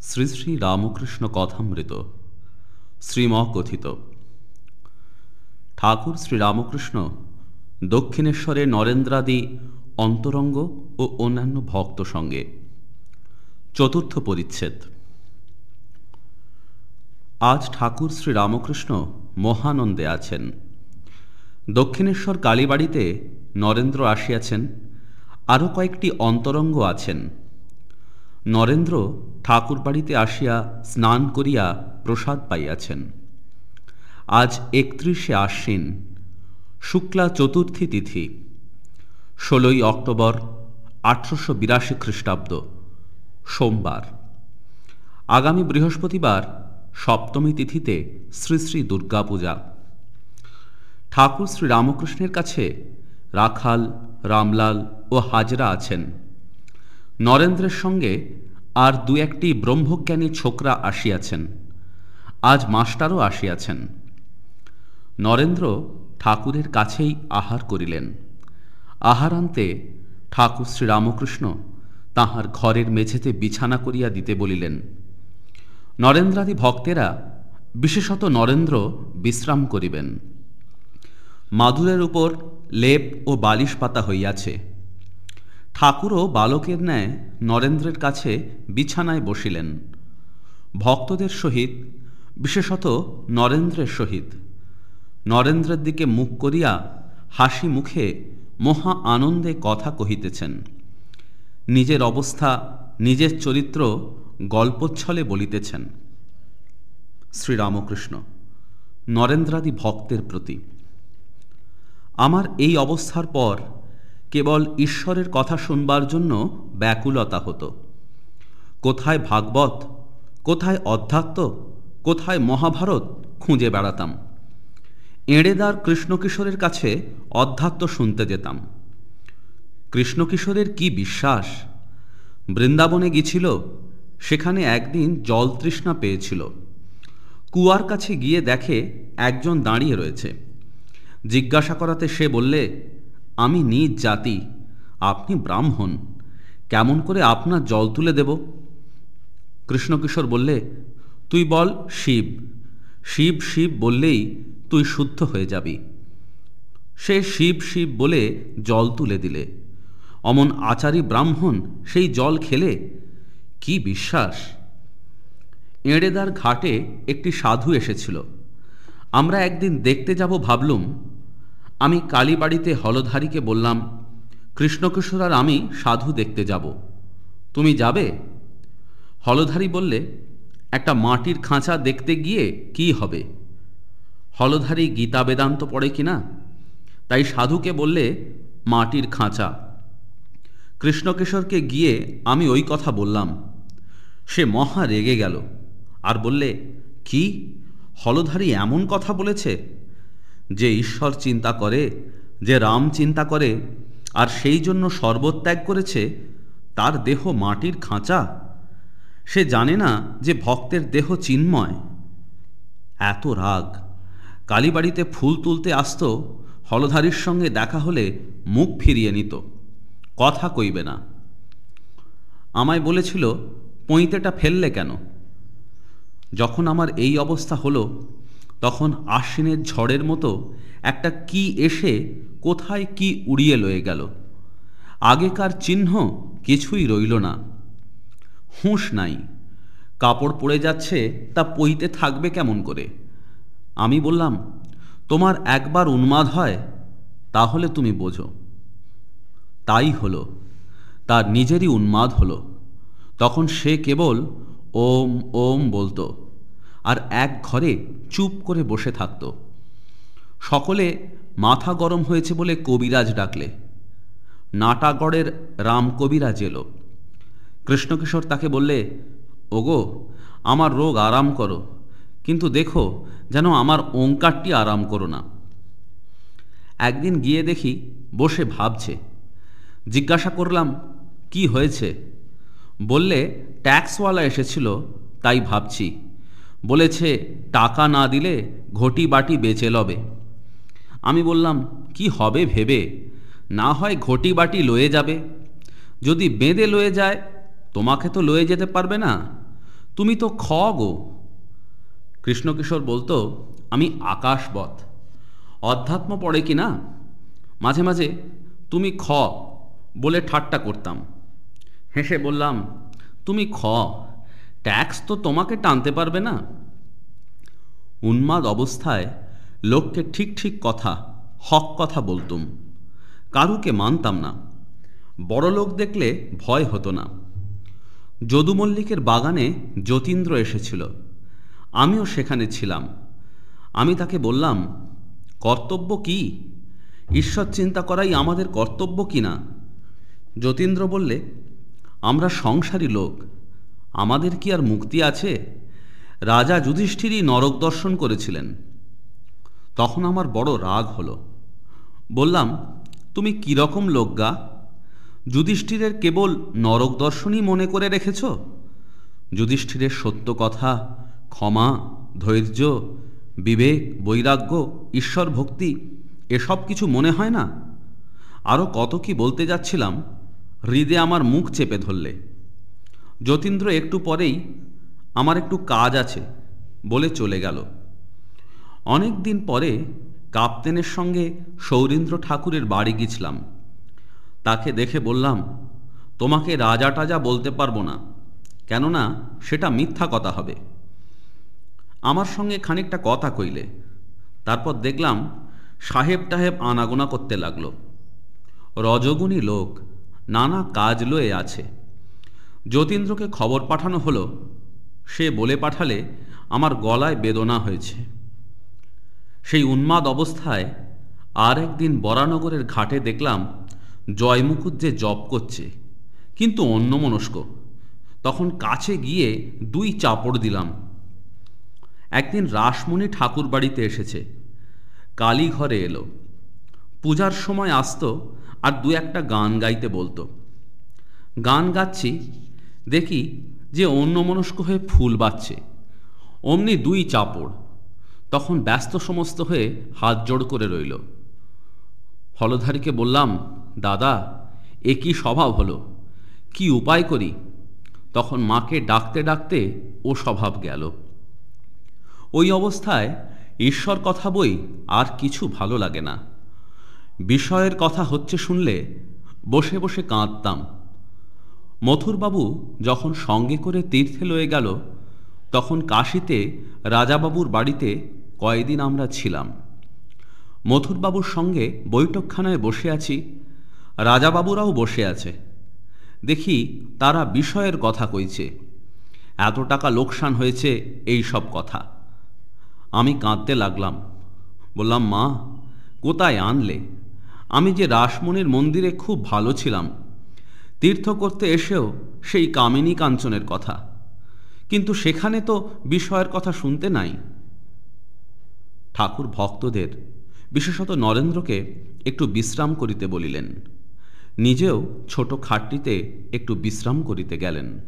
শ্রী শ্রী রামকৃষ্ণ কথামৃত শ্রীম কথিত ঠাকুর শ্রীরামকৃষ্ণ দক্ষিণেশ্বরে নরেন্দ্রাদি অন্তরঙ্গ ও অন্যান্য ভক্ত সঙ্গে চতুর্থ পরিচ্ছেদ। আজ ঠাকুর শ্রীরামকৃষ্ণ মহানন্দে আছেন। দক্ষিণেশ্বর কালীবাড়িতে নরেন্দ্র আসিয়াছেন, আরও কয়েকটি অন্তরঙ্গ আছেন। নরেন্দ্র ঠাকুর বাড়িতে আসিয়া স্নান করিয়া প্রসাদ পাইয়াছেন। আজ একত্রিশে আশ্বিন, শুক্লা চতুর্থী তিথি, ষোলোই অক্টোবর আঠারোশো বিরাশি খ্রিস্টাব্দ, সোমবার। আগামী বৃহস্পতিবার সপ্তমী তিথিতে শ্রী শ্রী দুর্গাপূজা। ঠাকুর শ্রী রামকৃষ্ণের কাছে রাখাল, রামলাল ও হাজরা আছেন। নরেন্দ্রের সঙ্গে আর দু একটি ব্রহ্মজ্ঞানী ছোকরা আসিয়াছেন। আজ মাস্টারও আসিয়াছেন। নরেন্দ্র ঠাকুরের কাছেই আহার করিলেন। আহারান্তে ঠাকুর শ্রীরামকৃষ্ণ তাহার ঘরের মেঝেতে বিছানা করিয়া দিতে বলিলেন, নরেন্দ্রাদি ভক্তেরা, বিশেষত নরেন্দ্র বিশ্রাম করিবেন। মাদুরের উপর লেপ ও বালিশ পাতা হইয়াছে। ঠাকুরও বালকের ন্যায় নরেন্দ্রের কাছে বিছানায় বসিলেন। ভক্তদের সহিত, বিশেষত নরেন্দ্রের সহিত। নরেন্দ্রের দিকে মুখ করিয়া হাসি মুখে মহা আনন্দে কথা কহিতেছেন। নিজের অবস্থা, নিজের চরিত্র গল্পচ্ছলে বলিতেছেন। শ্রীরামকৃষ্ণ, নরেন্দ্রাদি ভক্তের প্রতি, আমার এই অবস্থার পর কেবল ঈশ্বরের কথা শুনবার জন্য ব্যাকুলতা হতো। কোথায় ভাগবত? কোথায় অধ্যাত্ম? কোথায় মহাভারত? খুঁজে বেড়াতাম। এঁড়েদার কৃষ্ণকিশোরের কাছে অধ্যাত্ম শুনতে যেতাম। কৃষ্ণকিশোরের কি বিশ্বাস? বৃন্দাবনে গিয়েছিল, সেখানে একদিন জল তৃষ্ণা পেয়েছিল। কুয়ার কাছে গিয়ে দেখে একজন দাঁড়িয়ে রয়েছে। জিজ্ঞাসা করাতে সে বললে আমি নিজ জাতি, আপনি ব্রাহ্মণ, কেমন করে আপনার জল তুলে দেব? কৃষ্ণকিশোর বললে, তুই বল শিব শিব শিব বললেই তুই শুদ্ধ হয়ে যাবি। সে শিব শিব বলে জল তুলে দিলে। অমন আচারী ব্রাহ্মণ সেই জল খেলে, কি বিশ্বাস? এঁড়েদার ঘাটে একটি সাধু এসেছিল। আমরা একদিন দেখতে যাব ভাবলুম আমি কালীবাড়িতে হলধারীকে বললাম, কৃষ্ণকিশোর আর আমি সাধু দেখতে যাব। তুমি যাবে? হলধারী বললে, একটা মাটির খাঁচা দেখতে গিয়ে কি হবে? হলধারী গীতা বেদান্ত পড়ে কিনা তাই সাধুকে বললে, মাটির খাঁচা। কৃষ্ণকিশোরকে গিয়ে আমি ওই কথা বললাম। সে মহা রেগে গেল আর বললে, কি? হলধারী এমন কথা বলেছে? যে ঈশ্বর চিন্তা করে, যে রাম চিন্তা করে, আর সেই জন্য সর্বত্যাগ করেছে, তার দেহ মাটির খাঁচা। সে জানে না যে ভক্তের দেহ চিন্ময়। এত রাগ। কালীবাড়িতে ফুল তুলতে আসত, হলধারীর সঙ্গে দেখা হলে মুখ ফিরিয়ে নিত। কথা কইবে না। আমায় বলেছিল পঁইতেটা ফেললে কেন? যখন আমার এই অবস্থা হলো তখন আশ্বিনের ঝড়ের মতো একটা কি এসে কোথায় কি উড়িয়ে লয়ে গেল। আগেকার চিহ্ন কিছুই রইল না। হুঁশ নাই। কাপড় পড়ে যাচ্ছে তা পইতে থাকবে কেমন করে? আমি বললাম, তোমার একবার উন্মাদ হয়, তাহলে তুমি বোঝো। তাই হলো। তার নিজেরই উন্মাদ হলো। তখন সে কেবল ওম ওম বলতো। আর এক ঘরে চুপ করে বসে থাকত। সকলে মাথা গরম হয়েছে বলে কবিরাজ ডাকলে। নাটাগড়ের রাম কবিরাজ এলো। কৃষ্ণকিশোর তাকে বললে, ওগো, আমার রোগ আরাম করো, কিন্তু দেখো যেন আমার ওঙ্কারটি আরাম করো না। একদিন গিয়ে দেখি বসে ভাবছে। জিজ্ঞাসা করলাম, কি হয়েছে? বললে, ট্যাক্সওয়ালা এসেছিল, তাই ভাবছি। বলেছে, টাকা না দিলে ঘটি বাটি বেচে লবে। আমি বললাম, কি হবে ভেবে? না হয় ঘটি বাটি লয়ে যাবে। যদি বেঁধে লয়ে যায়, তোমাকে তো লয়ে যেতে পারবে না। তুমি তো খ গো কৃষ্ণকিশোর বলতো, আমি আকাশবধ অধ্যাত্ম পড়ে কি না? মাঝে মাঝে, তুমি খ বলে ঠাট্টা করতাম। হেসে বললাম, তুমি খ ট্যাক্স তো তোমাকে টানতে পারবে না। উন্মাদ অবস্থায় লোককে ঠিক ঠিক কথা, হক কথা বলতুম। কারুকে মানতাম না। বড় লোক দেখলে ভয় হতো না। যদু মল্লিকের বাগানে যতীন্দ্র এসেছিল। আমিও সেখানে ছিলাম। আমি তাকে বললাম, কর্তব্য কি? ঈশ্বর চিন্তা করাই আমাদের কর্তব্য কি না? যতীন্দ্র বললে, আমরা সংসারী লোক। আমাদের কি আর মুক্তি আছে? রাজা যুধিষ্ঠিরই নরক দর্শন করেছিলেন। তখন আমার বড় রাগ হলো। বললাম, তুমি কীরকম লোক গা? যুধিষ্ঠিরের কেবল নরক দর্শনই মনে করে রেখেছ? যুধিষ্ঠিরের সত্য কথা, ক্ষমা, ধৈর্য, বিবেক, বৈরাগ্য, ঈশ্বর ভক্তি, এসব কিছু মনে হয় না? আরও কত কি বলতে যাচ্ছিলাম, হৃদে আমার মুখ চেপে ধরলে। যতীন্দ্র একটু পরেই, আমার একটু কাজ আছে বলে চলে গেল। অনেক দিন পরে কাপ্তেনের সঙ্গে সৌরীন্দ্র ঠাকুরের বাড়ি গেছিলাম তাকে দেখে বললাম, তোমাকে রাজা টাজা বলতে পারব না, কেননা সেটা মিথ্যা কথা হবে। আমার সঙ্গে খানিকটা কথা কইলে। তারপর দেখলাম, সাহেব টাহেব আনাগোনা করতে লাগল। রজগুণী লোক নানা কাজ লয়ে আছে। যতীন্দ্রকে খবর পাঠানো হলো, সে বলে পাঠালে আমার গলায় বেদনা হয়েছে। সেই উন্মাদ অবস্থায় আর একদিন বরানগরের ঘাটে দেখলাম জয়মুকুট যে জপ করছে, কিন্তু অন্যমনস্ক। তখন কাছে গিয়ে দুই চাপড় দিলাম। একদিন রাসমণি ঠাকুর বাড়িতে এসেছে কালী ঘরে এলো। পূজার সময় আসতো আর দু একটা গান গাইতে বলতো। গান গাচ্ছি দেখি যে অন্যমনস্ক হয়ে ফুল বাচ্ছে। অমনি দুই চাপড়। তখন ব্যস্ত সমস্ত হয়ে হাত জোড় করে রইল। হলধারীকে বললাম, দাদা, এ কি স্বভাব হলো? কি উপায় করি? তখন মাকে ডাকতে ডাকতে ও স্বভাব গেল। ওই অবস্থায় ঈশ্বর কথা বই আর কিছু ভালো লাগে না। বিষয়ের কথা হচ্ছে শুনলে বসে বসে কাঁদতাম। মথুরবাবু যখন সঙ্গে করে তীর্থে লয়ে গেল, তখন কাশিতে রাজাবাবুর বাড়িতে কয়েকদিন আমরা ছিলাম। মথুরবাবুর সঙ্গে বৈঠকখানায় বসে আছি, রাজাবাবুরাও বসে আছে। দেখি তারা বিষয়ের কথা কইছে। এত টাকা লোকসান হয়েছে এই সব কথা। আমি কাঁদতে লাগলাম। বললাম, মা, কোথায় আনলে? আমি যে রাসমণির মন্দিরে খুব ভালো ছিলাম। তীর্থ করতে এসেও সেই কামিনী কাঞ্চনের কথা। কিন্তু সেখানে তো বিষয়ের কথা শুনতে নাই। ঠাকুর ভক্তদের, বিশেষত নরেন্দ্রকে, একটু বিশ্রাম করিতে বলিলেন। নিজেও ছোট খাটটিতে একটু বিশ্রাম করিতে গেলেন।